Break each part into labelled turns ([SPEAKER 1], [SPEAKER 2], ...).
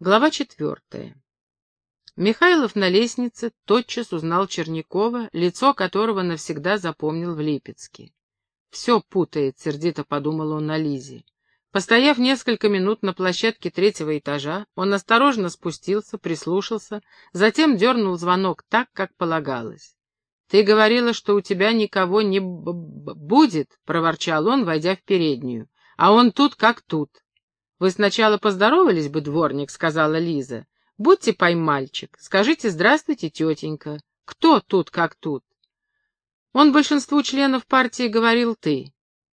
[SPEAKER 1] Глава четвертая. Михайлов на лестнице тотчас узнал Чернякова, лицо которого навсегда запомнил в Липецке. «Все путает», — сердито подумал он на Лизе. Постояв несколько минут на площадке третьего этажа, он осторожно спустился, прислушался, затем дернул звонок так, как полагалось. «Ты говорила, что у тебя никого не будет», — проворчал он, войдя в переднюю. «А он тут как тут. «Вы сначала поздоровались бы, дворник», — сказала Лиза. «Будьте поймальчик, скажите «здравствуйте, тетенька». Кто тут как тут?» Он большинству членов партии говорил «ты».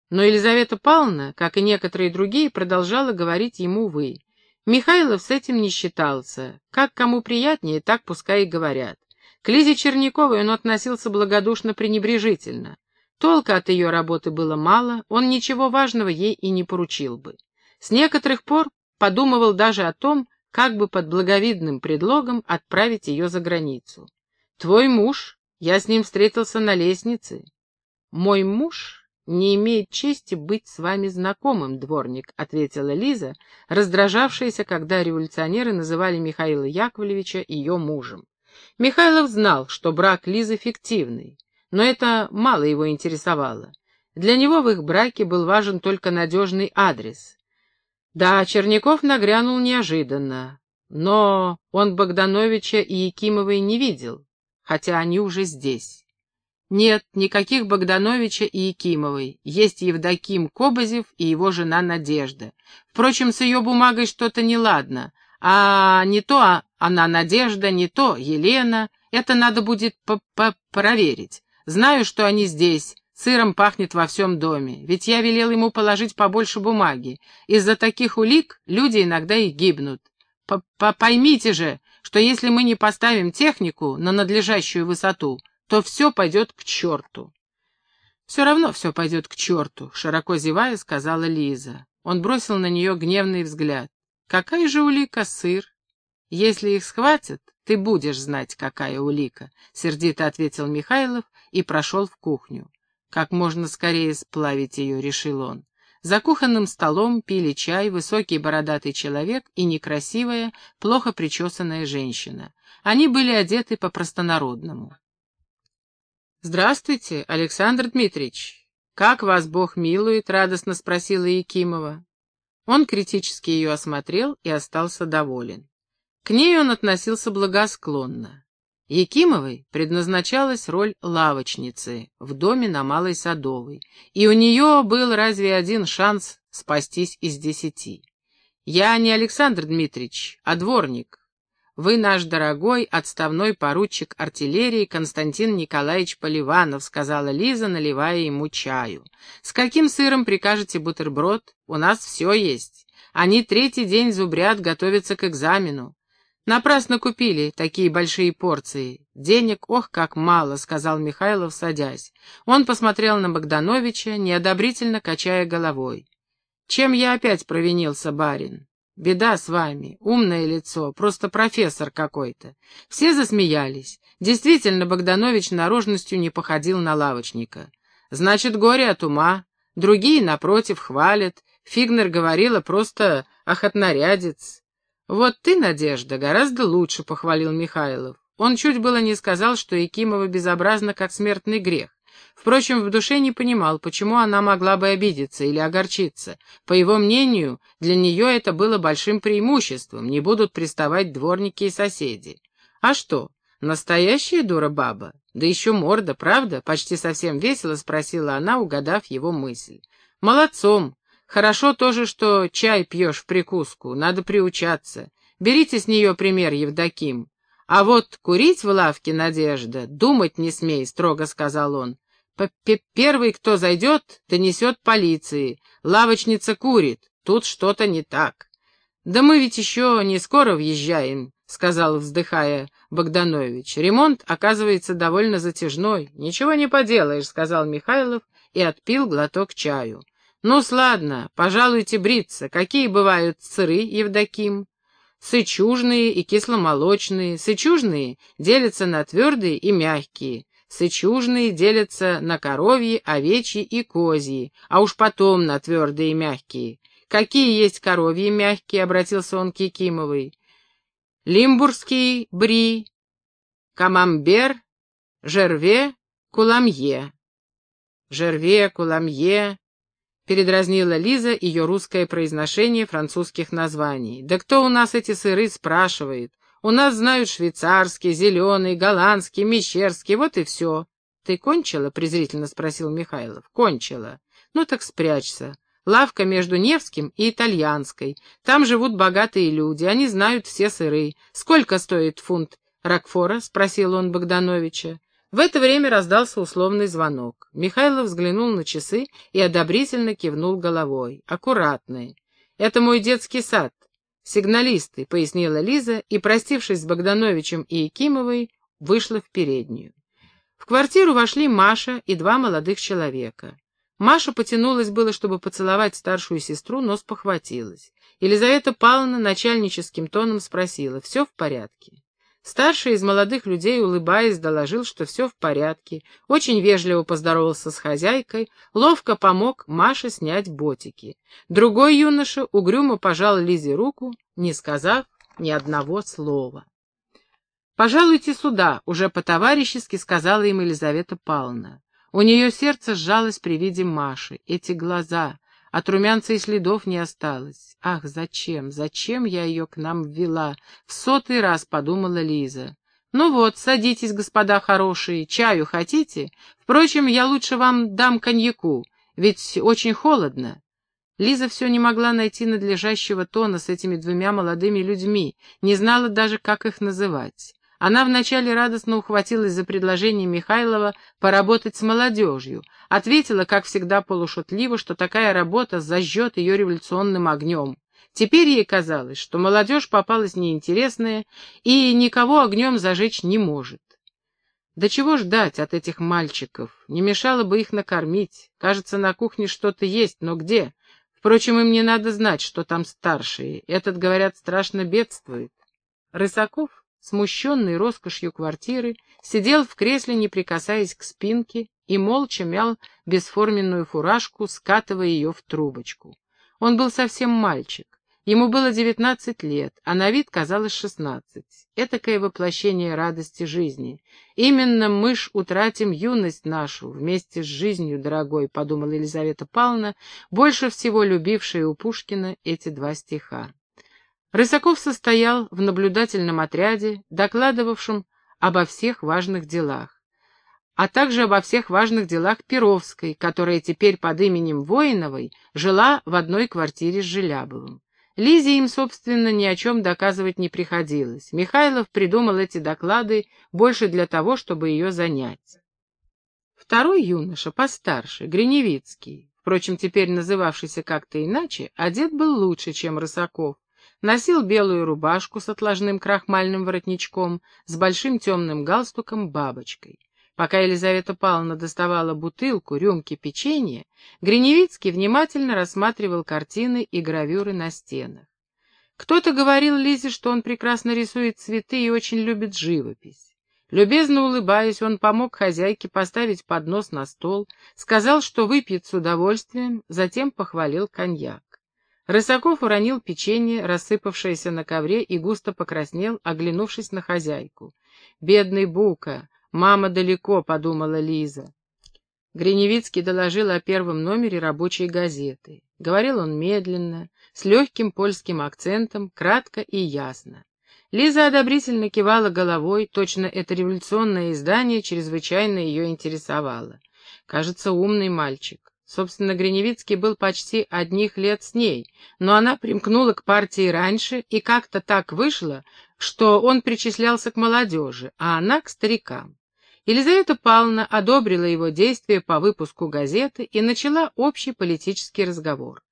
[SPEAKER 1] Но Елизавета Павловна, как и некоторые другие, продолжала говорить ему «вы». Михайлов с этим не считался. Как кому приятнее, так пускай и говорят. К Лизе Черняковой он относился благодушно-пренебрежительно. Толка от ее работы было мало, он ничего важного ей и не поручил бы. С некоторых пор подумывал даже о том, как бы под благовидным предлогом отправить ее за границу. «Твой муж, я с ним встретился на лестнице». «Мой муж не имеет чести быть с вами знакомым, дворник», — ответила Лиза, раздражавшаяся, когда революционеры называли Михаила Яковлевича ее мужем. Михайлов знал, что брак Лизы фиктивный, но это мало его интересовало. Для него в их браке был важен только надежный адрес. Да, Черняков нагрянул неожиданно, но он Богдановича и Якимовой не видел, хотя они уже здесь. Нет, никаких Богдановича и Якимовой, есть Евдоким Кобозев и его жена Надежда. Впрочем, с ее бумагой что-то неладно, а не то а она Надежда, не то Елена, это надо будет п -п проверить. Знаю, что они здесь, Сыром пахнет во всем доме, ведь я велел ему положить побольше бумаги. Из-за таких улик люди иногда и гибнут. П -п Поймите же, что если мы не поставим технику на надлежащую высоту, то все пойдет к черту. «Все равно все пойдет к черту», — широко зевая, сказала Лиза. Он бросил на нее гневный взгляд. «Какая же улика, сыр? Если их схватят, ты будешь знать, какая улика», — сердито ответил Михайлов и прошел в кухню. Как можно скорее сплавить ее, решил он. За кухонным столом пили чай высокий бородатый человек и некрасивая, плохо причесанная женщина. Они были одеты по-простонародному. «Здравствуйте, Александр Дмитриевич. Как вас Бог милует?» — радостно спросила Якимова. Он критически ее осмотрел и остался доволен. К ней он относился благосклонно. Якимовой предназначалась роль лавочницы в доме на Малой Садовой, и у нее был разве один шанс спастись из десяти. «Я не Александр Дмитриевич, а дворник. Вы наш дорогой отставной поручик артиллерии Константин Николаевич Поливанов», сказала Лиза, наливая ему чаю. «С каким сыром прикажете бутерброд? У нас все есть. Они третий день зубрят, готовятся к экзамену. Напрасно купили такие большие порции. Денег, ох, как мало, сказал Михайлов, садясь. Он посмотрел на Богдановича, неодобрительно качая головой. Чем я опять провинился, барин? Беда с вами, умное лицо, просто профессор какой-то. Все засмеялись. Действительно, Богданович наружностью не походил на лавочника. Значит, горе от ума. Другие, напротив, хвалят. Фигнер говорила просто охотнорядец. «Вот ты, Надежда, гораздо лучше», — похвалил Михайлов. Он чуть было не сказал, что Якимова безобразна, как смертный грех. Впрочем, в душе не понимал, почему она могла бы обидеться или огорчиться. По его мнению, для нее это было большим преимуществом, не будут приставать дворники и соседи. А что, настоящая дура баба? Да еще морда, правда? Почти совсем весело спросила она, угадав его мысль. Молодцом, Хорошо тоже, что чай пьешь в прикуску, надо приучаться. Берите с нее пример, Евдоким. А вот курить в лавке, Надежда, думать не смей, строго сказал он. П Первый, кто зайдет, донесет полиции. Лавочница курит, тут что-то не так. Да мы ведь еще не скоро въезжаем, сказал, вздыхая Богданович. Ремонт, оказывается, довольно затяжной. Ничего не поделаешь, сказал Михайлов и отпил глоток чаю. Ну ладно, пожалуйте бриться. Какие бывают сыры, Евдоким? Сычужные и кисломолочные. Сычужные делятся на твердые и мягкие. Сычужные делятся на коровьи, овечьи и козьи, а уж потом на твердые и мягкие. Какие есть коровьи мягкие, обратился он к Якимовой. Лимбургский бри, камамбер, жерве, куламье. Жерве, куламье, передразнила Лиза ее русское произношение французских названий. «Да кто у нас эти сыры спрашивает? У нас знают швейцарский, зеленый, голландский, мещерский, вот и все». «Ты кончила?» — презрительно спросил Михайлов. «Кончила. Ну так спрячься. Лавка между Невским и Итальянской. Там живут богатые люди, они знают все сыры. Сколько стоит фунт Рокфора?» — спросил он Богдановича. В это время раздался условный звонок. Михайлов взглянул на часы и одобрительно кивнул головой. «Аккуратные. Это мой детский сад. Сигналисты», — пояснила Лиза, и, простившись с Богдановичем и Якимовой, вышла в переднюю. В квартиру вошли Маша и два молодых человека. Маша потянулась было, чтобы поцеловать старшую сестру, но спохватилась. Елизавета Павловна начальническим тоном спросила, «Все в порядке?» Старший из молодых людей, улыбаясь, доложил, что все в порядке, очень вежливо поздоровался с хозяйкой, ловко помог Маше снять ботики. Другой юноша угрюмо пожал Лизе руку, не сказав ни одного слова. «Пожалуйте сюда», — уже по-товарищески сказала им Елизавета Павловна. У нее сердце сжалось при виде Маши. Эти глаза, от румянца и следов не осталось. Ах, зачем, зачем я ее к нам ввела? В сотый раз подумала Лиза. Ну вот, садитесь, господа хорошие, чаю хотите? Впрочем, я лучше вам дам коньяку, ведь очень холодно. Лиза все не могла найти надлежащего тона с этими двумя молодыми людьми, не знала даже, как их называть. Она вначале радостно ухватилась за предложение Михайлова поработать с молодежью, ответила, как всегда полушутливо, что такая работа зажжет ее революционным огнем. Теперь ей казалось, что молодежь попалась неинтересная и никого огнем зажечь не может. Да чего ждать от этих мальчиков? Не мешало бы их накормить. Кажется, на кухне что-то есть, но где? Впрочем, им не надо знать, что там старшие. Этот, говорят, страшно бедствует. Рысаков смущенный роскошью квартиры, сидел в кресле, не прикасаясь к спинке, и молча мял бесформенную фуражку, скатывая ее в трубочку. Он был совсем мальчик. Ему было девятнадцать лет, а на вид казалось шестнадцать. Этакое воплощение радости жизни. Именно мы ж утратим юность нашу вместе с жизнью, дорогой, — подумала Елизавета Павловна, больше всего любившая у Пушкина эти два стиха. Рысаков состоял в наблюдательном отряде, докладывавшем обо всех важных делах, а также обо всех важных делах Перовской, которая теперь под именем Воиновой жила в одной квартире с Желябовым. Лизе им, собственно, ни о чем доказывать не приходилось. Михайлов придумал эти доклады больше для того, чтобы ее занять. Второй юноша, постарше, Гриневицкий, впрочем, теперь называвшийся как-то иначе, одет был лучше, чем Рысаков, Носил белую рубашку с отложным крахмальным воротничком, с большим темным галстуком-бабочкой. Пока Елизавета Павловна доставала бутылку, рюмки, печенье, Гриневицкий внимательно рассматривал картины и гравюры на стенах. Кто-то говорил Лизе, что он прекрасно рисует цветы и очень любит живопись. Любезно улыбаясь, он помог хозяйке поставить поднос на стол, сказал, что выпьет с удовольствием, затем похвалил коньяк. Рысаков уронил печенье, рассыпавшееся на ковре, и густо покраснел, оглянувшись на хозяйку. «Бедный Бука! Мама далеко!» — подумала Лиза. Гриневицкий доложил о первом номере рабочей газеты. Говорил он медленно, с легким польским акцентом, кратко и ясно. Лиза одобрительно кивала головой, точно это революционное издание чрезвычайно ее интересовало. Кажется, умный мальчик. Собственно, Гриневицкий был почти одних лет с ней, но она примкнула к партии раньше, и как-то так вышло, что он причислялся к молодежи, а она к старикам. Елизавета Павловна одобрила его действия по выпуску газеты и начала общий политический разговор.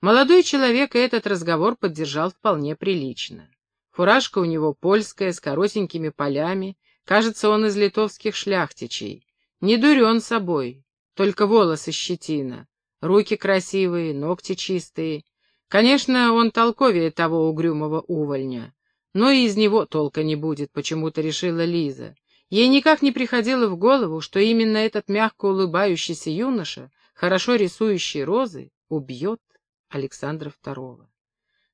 [SPEAKER 1] Молодой человек и этот разговор поддержал вполне прилично. Фуражка у него польская, с коротенькими полями, кажется, он из литовских шляхтичей. Не дурен собой, только волосы щетина, руки красивые, ногти чистые. Конечно, он толковее того угрюмого увольня. Но и из него толка не будет, почему-то решила Лиза. Ей никак не приходило в голову, что именно этот мягко улыбающийся юноша, хорошо рисующий розы, убьет Александра II.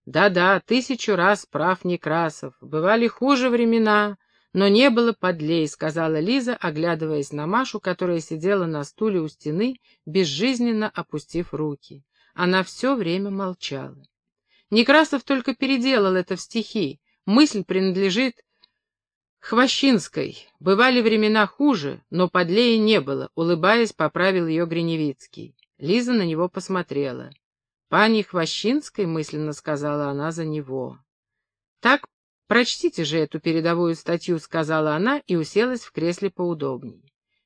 [SPEAKER 1] Да-да, тысячу раз прав Некрасов. Бывали хуже времена, но не было подлей, сказала Лиза, оглядываясь на Машу, которая сидела на стуле у стены, безжизненно опустив руки. Она все время молчала. Некрасов только переделал это в стихи. Мысль принадлежит Хвощинской. Бывали времена хуже, но подлее не было, улыбаясь, поправил ее Гриневицкий. Лиза на него посмотрела. «Пани Хвощинской», — мысленно сказала она за него. «Так «Прочтите же эту передовую статью», — сказала она и уселась в кресле поудобнее.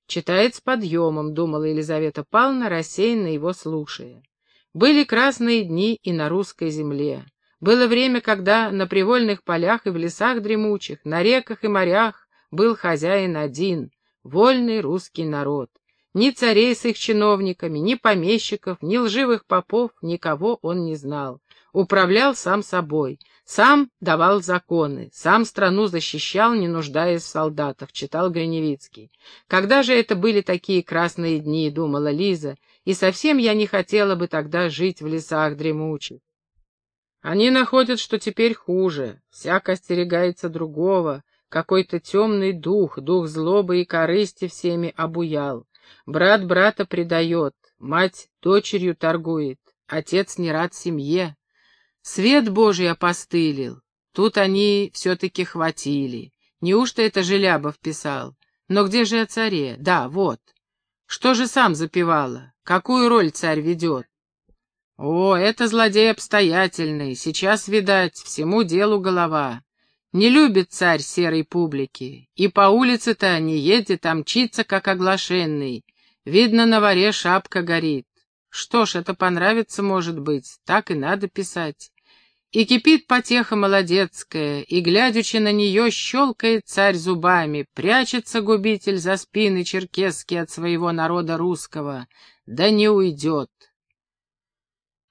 [SPEAKER 1] «Читает с подъемом», — думала Елизавета Павловна, рассеянно его слушая. «Были красные дни и на русской земле. Было время, когда на привольных полях и в лесах дремучих, на реках и морях был хозяин один, вольный русский народ. Ни царей с их чиновниками, ни помещиков, ни лживых попов, никого он не знал. Управлял сам собой, сам давал законы, сам страну защищал, не нуждаясь в солдатах, читал Гриневицкий. Когда же это были такие красные дни, думала Лиза, и совсем я не хотела бы тогда жить в лесах дремучих. Они находят, что теперь хуже, всяко остерегается другого, какой-то темный дух, дух злобы и корысти всеми обуял. Брат брата предает, мать дочерью торгует, отец не рад семье. Свет Божий опостылил. Тут они все-таки хватили. Неужто это Желябов писал? Но где же о царе? Да, вот. Что же сам запевала? Какую роль царь ведет? О, это злодей обстоятельный. Сейчас, видать, всему делу голова. Не любит царь серой публики. И по улице-то не едет, а мчится, как оглашенный. Видно, на воре шапка горит. Что ж, это понравится, может быть, так и надо писать. И кипит потеха молодецкая, и, глядячи на нее, щелкает царь зубами, прячется губитель за спины черкесский от своего народа русского, да не уйдет.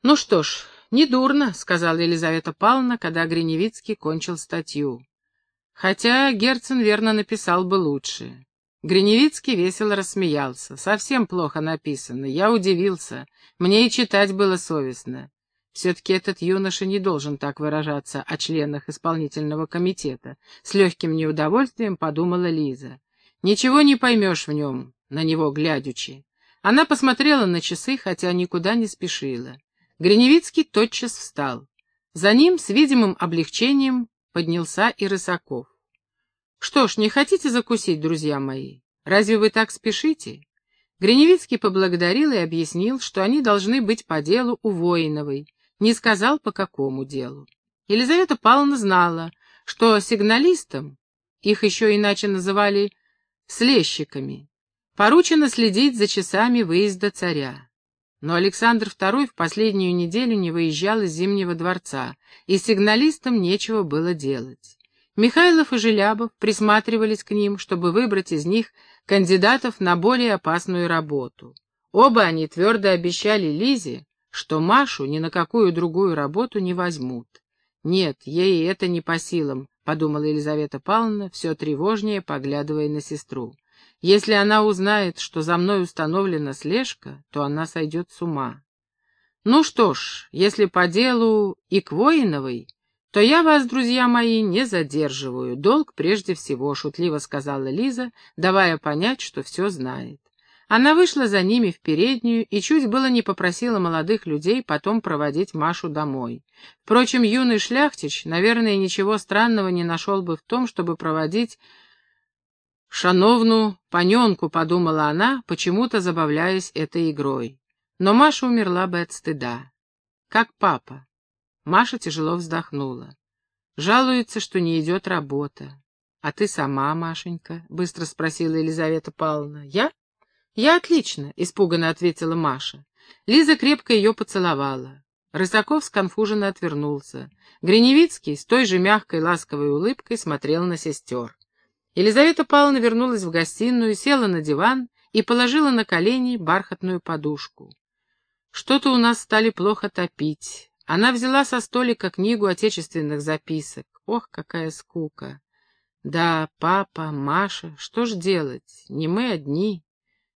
[SPEAKER 1] «Ну что ж, недурно», — сказала Елизавета Павловна, когда Гриневицкий кончил статью. Хотя Герцен верно написал бы лучше. Гриневицкий весело рассмеялся. «Совсем плохо написано. Я удивился. Мне и читать было совестно. Все-таки этот юноша не должен так выражаться о членах исполнительного комитета. С легким неудовольствием подумала Лиза. Ничего не поймешь в нем, на него глядячи. Она посмотрела на часы, хотя никуда не спешила. Гриневицкий тотчас встал. За ним с видимым облегчением поднялся и Рысаков. «Что ж, не хотите закусить, друзья мои? Разве вы так спешите?» Гриневицкий поблагодарил и объяснил, что они должны быть по делу у Воиновой, не сказал, по какому делу. Елизавета Павловна знала, что сигналистам, их еще иначе называли слещиками, поручено следить за часами выезда царя. Но Александр II в последнюю неделю не выезжал из Зимнего дворца, и сигналистам нечего было делать. Михайлов и Желябов присматривались к ним, чтобы выбрать из них кандидатов на более опасную работу. Оба они твердо обещали Лизе, что Машу ни на какую другую работу не возьмут. Нет, ей это не по силам, подумала Елизавета Павловна, все тревожнее поглядывая на сестру. Если она узнает, что за мной установлена слежка, то она сойдет с ума. Ну что ж, если по делу и к Воиновой, то я вас, друзья мои, не задерживаю. Долг прежде всего, шутливо сказала Лиза, давая понять, что все знает. Она вышла за ними в переднюю и чуть было не попросила молодых людей потом проводить Машу домой. Впрочем, юный шляхтич, наверное, ничего странного не нашел бы в том, чтобы проводить «Шановну паненку», — подумала она, почему-то забавляясь этой игрой. Но Маша умерла бы от стыда. Как папа. Маша тяжело вздохнула. Жалуется, что не идет работа. «А ты сама, Машенька?» — быстро спросила Елизавета Павловна. «Я?» «Я отлично», — испуганно ответила Маша. Лиза крепко ее поцеловала. Рысаков сконфуженно отвернулся. Гриневицкий с той же мягкой ласковой улыбкой смотрел на сестер. Елизавета Павловна вернулась в гостиную, села на диван и положила на колени бархатную подушку. Что-то у нас стали плохо топить. Она взяла со столика книгу отечественных записок. Ох, какая скука! Да, папа, Маша, что ж делать? Не мы одни.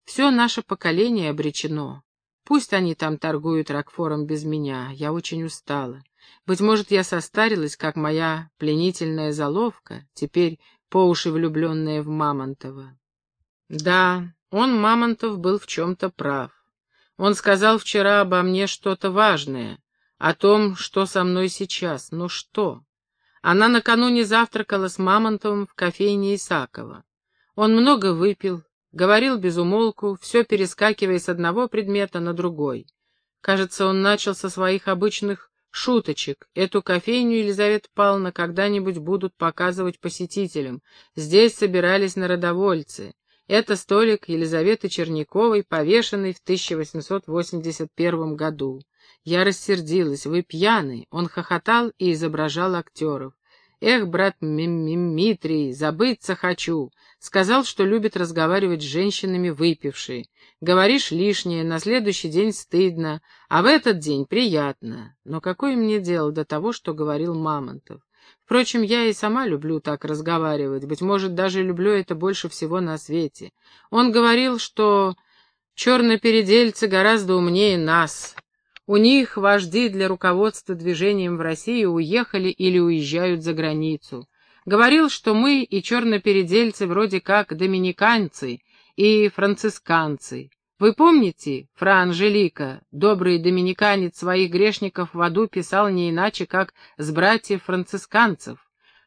[SPEAKER 1] Все наше поколение обречено. Пусть они там торгуют Рокфором без меня, я очень устала. Быть может, я состарилась, как моя пленительная заловка, теперь по уши влюбленная в Мамонтова. Да, он, Мамонтов, был в чем-то прав. Он сказал вчера обо мне что-то важное, о том, что со мной сейчас. Ну что? Она накануне завтракала с Мамонтовым в кофейне Исакова. Он много выпил, говорил без умолку, все перескакивая с одного предмета на другой. Кажется, он начал со своих обычных шуточек. Эту кофейню Елизавета Павловна когда-нибудь будут показывать посетителям. Здесь собирались народовольцы. Это столик Елизаветы Черняковой, повешенный в 1881 году. Я рассердилась. Вы пьяный. Он хохотал и изображал актеров. Эх, брат Мимитрий, забыться хочу. Сказал, что любит разговаривать с женщинами выпившей. Говоришь лишнее, на следующий день стыдно, а в этот день приятно. Но какое мне дело до того, что говорил Мамонтов? Впрочем, я и сама люблю так разговаривать, быть может, даже люблю это больше всего на свете. Он говорил, что чернопередельцы гораздо умнее нас, у них вожди для руководства движением в России уехали или уезжают за границу. Говорил, что мы и чернопередельцы вроде как доминиканцы и францисканцы. Вы помните, фра Анжелика, добрый доминиканец своих грешников в аду писал не иначе, как с братьев францисканцев.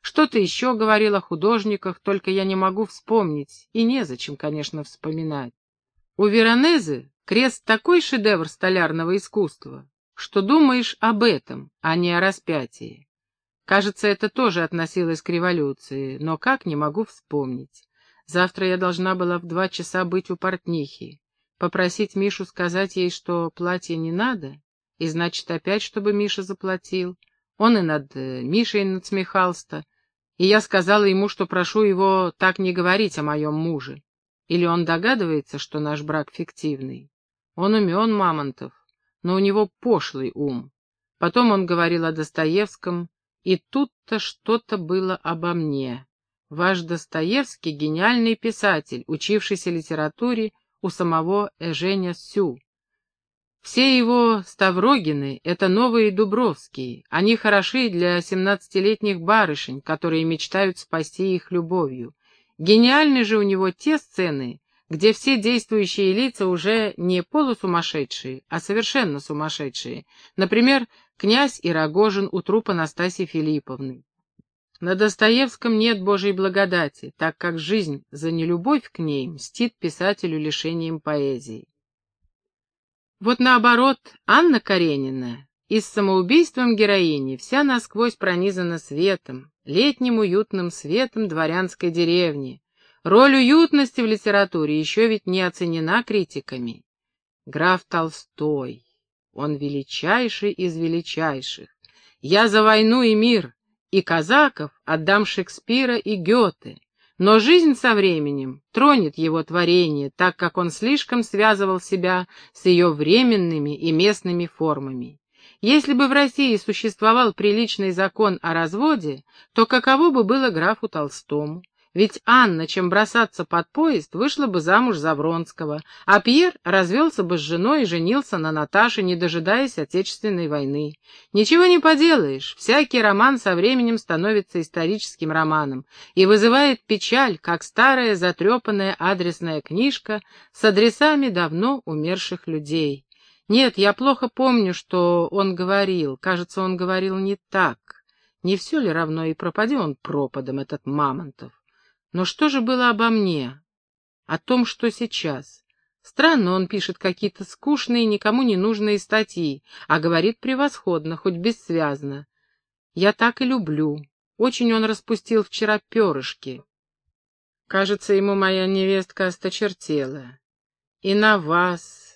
[SPEAKER 1] Что-то еще говорил о художниках, только я не могу вспомнить, и незачем, конечно, вспоминать. У Веронезе Крест такой шедевр столярного искусства, что думаешь об этом, а не о распятии. Кажется, это тоже относилось к революции, но как не могу вспомнить. Завтра я должна была в два часа быть у портнихи. Попросить Мишу сказать ей, что платье не надо, и значит опять, чтобы Миша заплатил. Он и над э, Мишей надсмехался, и я сказала ему, что прошу его так не говорить о моем муже. Или он догадывается, что наш брак фиктивный? Он умен, Мамонтов, но у него пошлый ум. Потом он говорил о Достоевском, и тут-то что-то было обо мне. Ваш Достоевский — гениальный писатель, учившийся литературе у самого Эженя Сю. Все его Ставрогины — это новые Дубровские. Они хороши для семнадцатилетних барышень, которые мечтают спасти их любовью. Гениальны же у него те сцены, где все действующие лица уже не полусумасшедшие, а совершенно сумасшедшие. Например, князь и Рогожин у трупа Настасьи Филипповны. На Достоевском нет Божьей благодати, так как жизнь за нелюбовь к ней мстит писателю лишением поэзии. Вот наоборот, Анна Каренина и с самоубийством героини вся насквозь пронизана светом, летним уютным светом дворянской деревни, Роль уютности в литературе еще ведь не оценена критиками. Граф Толстой, он величайший из величайших. Я за войну и мир, и казаков отдам Шекспира и Гёте. Но жизнь со временем тронет его творение, так как он слишком связывал себя с ее временными и местными формами. Если бы в России существовал приличный закон о разводе, то каково бы было графу Толстому? Ведь Анна, чем бросаться под поезд, вышла бы замуж за Вронского, а Пьер развелся бы с женой и женился на Наташе, не дожидаясь Отечественной войны. Ничего не поделаешь, всякий роман со временем становится историческим романом и вызывает печаль, как старая затрепанная адресная книжка с адресами давно умерших людей. Нет, я плохо помню, что он говорил. Кажется, он говорил не так. Не все ли равно и пропади он пропадом, этот Мамонтов? Но что же было обо мне? О том, что сейчас. Странно, он пишет какие-то скучные, никому не нужные статьи, а говорит превосходно, хоть бессвязно. Я так и люблю. Очень он распустил вчера перышки. Кажется, ему моя невестка осточертела. И на вас,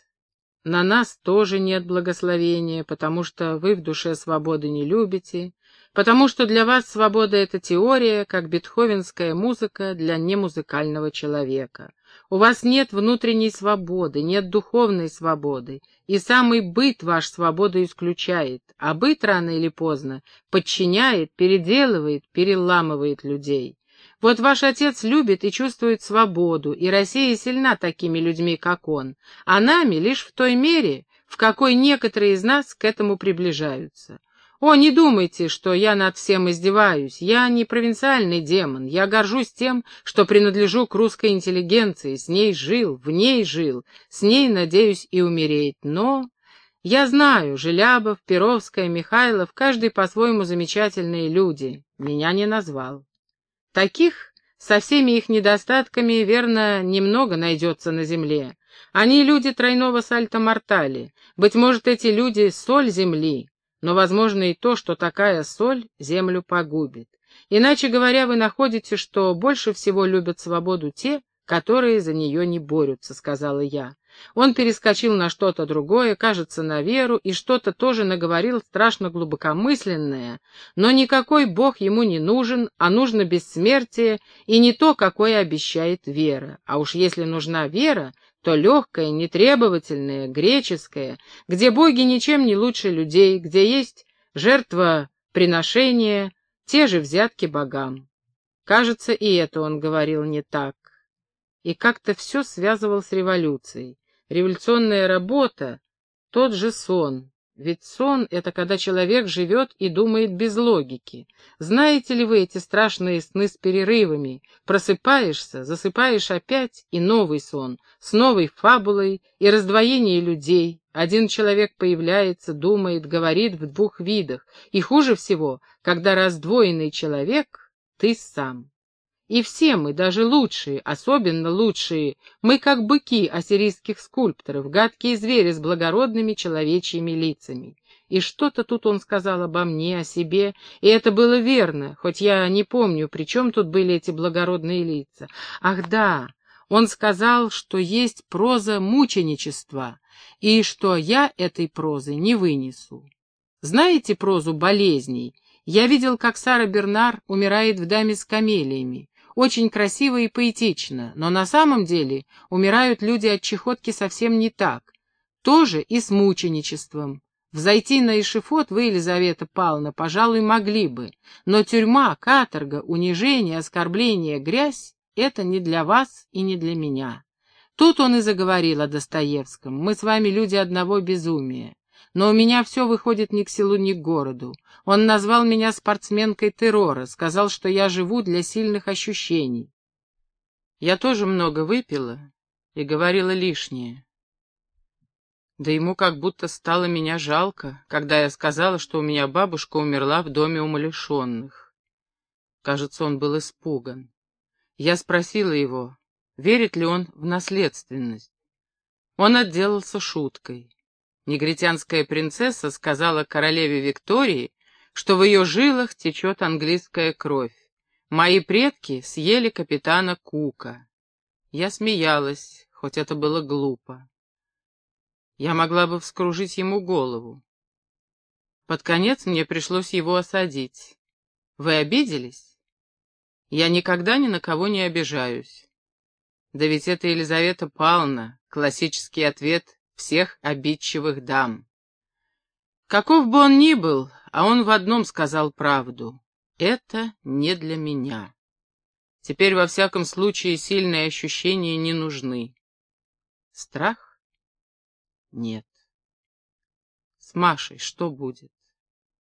[SPEAKER 1] на нас тоже нет благословения, потому что вы в душе свободы не любите, потому что для вас свобода — это теория, как бетховенская музыка для немузыкального человека. У вас нет внутренней свободы, нет духовной свободы, и самый быт ваш свободу исключает, а быт рано или поздно подчиняет, переделывает, переламывает людей. Вот ваш отец любит и чувствует свободу, и Россия сильна такими людьми, как он, а нами лишь в той мере, в какой некоторые из нас к этому приближаются. О, не думайте, что я над всем издеваюсь. Я не провинциальный демон. Я горжусь тем, что принадлежу к русской интеллигенции. С ней жил, в ней жил. С ней, надеюсь, и умереть. Но я знаю, Желябов, Перовская, Михайлов, каждый по-своему замечательные люди. Меня не назвал. Таких со всеми их недостатками, верно, немного найдется на земле. Они люди тройного сальто-мортали. Быть может, эти люди — соль земли, но возможно и то, что такая соль землю погубит. Иначе говоря, вы находите, что больше всего любят свободу те, которые за нее не борются, сказала я. Он перескочил на что-то другое, кажется, на веру, и что-то тоже наговорил страшно глубокомысленное, но никакой бог ему не нужен, а нужно бессмертие, и не то, какое обещает вера. А уж если нужна вера, то легкая, нетребовательная, греческая, где боги ничем не лучше людей, где есть жертва приношения, те же взятки богам. Кажется, и это он говорил не так. И как-то все связывал с революцией. Революционная работа — тот же сон. Ведь сон — это когда человек живет и думает без логики. Знаете ли вы эти страшные сны с перерывами? Просыпаешься, засыпаешь опять, и новый сон, с новой фабулой и раздвоение людей. Один человек появляется, думает, говорит в двух видах. И хуже всего, когда раздвоенный человек — ты сам. И все мы, даже лучшие, особенно лучшие, мы как быки ассирийских скульпторов, гадкие звери с благородными человечьими лицами. И что-то тут он сказал обо мне, о себе, и это было верно, хоть я не помню, при чем тут были эти благородные лица. Ах да, он сказал, что есть проза мученичества, и что я этой прозы не вынесу. Знаете прозу болезней? Я видел, как Сара Бернар умирает в «Даме с камелиями» очень красиво и поэтично, но на самом деле умирают люди от чехотки совсем не так. Тоже и с мученичеством. Взойти на эшифот вы, Елизавета Павловна, пожалуй, могли бы, но тюрьма, каторга, унижение, оскорбление, грязь — это не для вас и не для меня. Тут он и заговорил о Достоевском. Мы с вами люди одного безумия. Но у меня все выходит ни к селу, ни к городу. Он назвал меня спортсменкой террора, сказал, что я живу для сильных ощущений. Я тоже много выпила и говорила лишнее. Да ему как будто стало меня жалко, когда я сказала, что у меня бабушка умерла в доме умалишенных. Кажется, он был испуган. Я спросила его, верит ли он в наследственность. Он отделался шуткой. Негритянская принцесса сказала королеве Виктории, что в ее жилах течет английская кровь. Мои предки съели капитана Кука. Я смеялась, хоть это было глупо. Я могла бы вскружить ему голову. Под конец мне пришлось его осадить. Вы обиделись? Я никогда ни на кого не обижаюсь. Да ведь это Елизавета Павловна, классический ответ всех обидчивых дам. Каков бы он ни был, а он в одном сказал правду. Это не для меня. Теперь, во всяком случае, сильные ощущения не нужны. Страх? Нет. С Машей что будет?